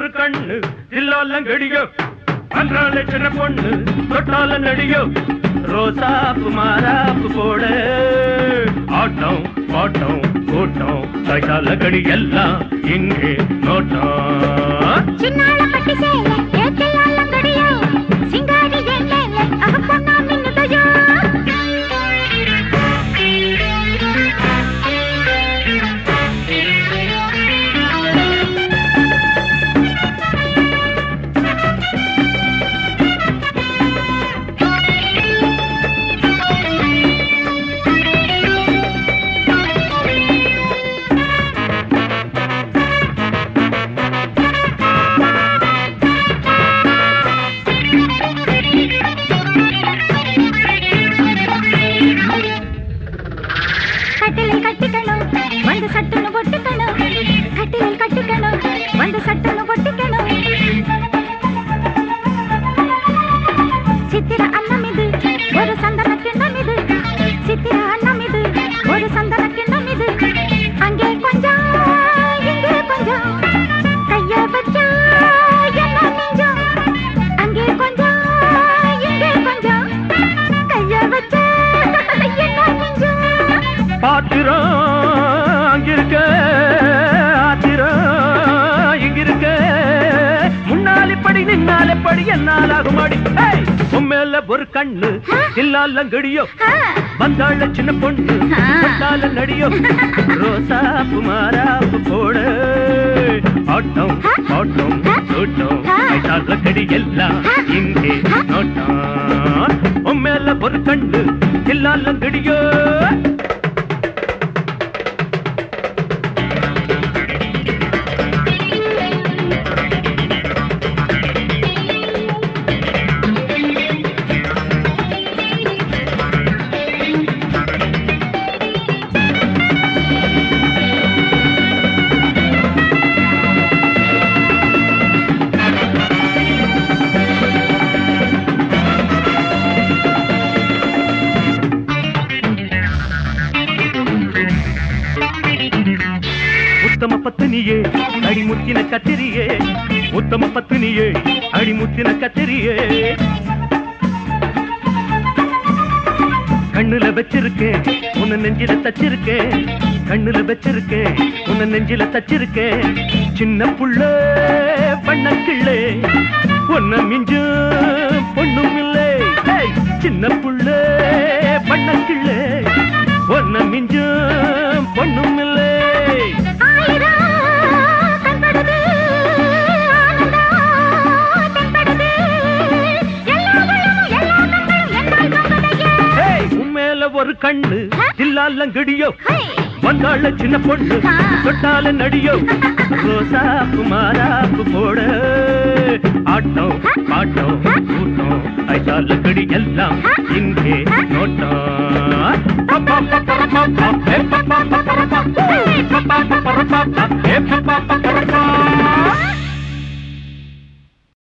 ஒரு கண்ணு தில்லால தில்லாலங்கடியோ அன்றால சின்ன பொண்ணு தொட்டால நடியோ ரோசாப்பு மாறாப்பு போட. ஆட்டம் பாட்டம் கூட்டம் கைத்தால கடி எல்லாம் இங்கே நோட்டம். படி என்னால் ஆகுமாடி? ஏய், உன் மேல ஒரு கண்ணு இல்லாலங்கடியோ ஆ. வந்தாள சின்ன பொண்ணு. தொட்டால நடியோ? ரோசாப்பு மாறாப்பு போட. ஆட்டம் பாட்டம் கூட்டம் கைத்தால கடி எல்லாம் இங்கே நோட்டம் உன் மேல ஒரு கண்ணு இல்லாலங்கடியோ உத்தம பத்தினியே அடிமுத்தின கத்திரியே. உத்தம பத்தினியே அடிமுத்தின கத்திரியே. கண்ணுல வச்சிருக்கேன் உன்ன நெஞ்சில தச்சிருக்கேன் கண்ணுல வச்சிருக்கேன் உன்ன நெஞ்சில தச்சிருக்கேன் சின்ன புள்ள பண்ணக்கிள்ளே உன்ன மிஞ்சு கண்ணு தில்லாலங்கடியோ? ஹை! வந்தாள சின்ன பொண்ணு. தொட்டால நடியோ? ரோசாப்பு மாறாப்பு போட. ஆட்டம் பாட்டம் கூட்டம் ஐசால கடி எல்லாம் இங்கே நோட்டம்.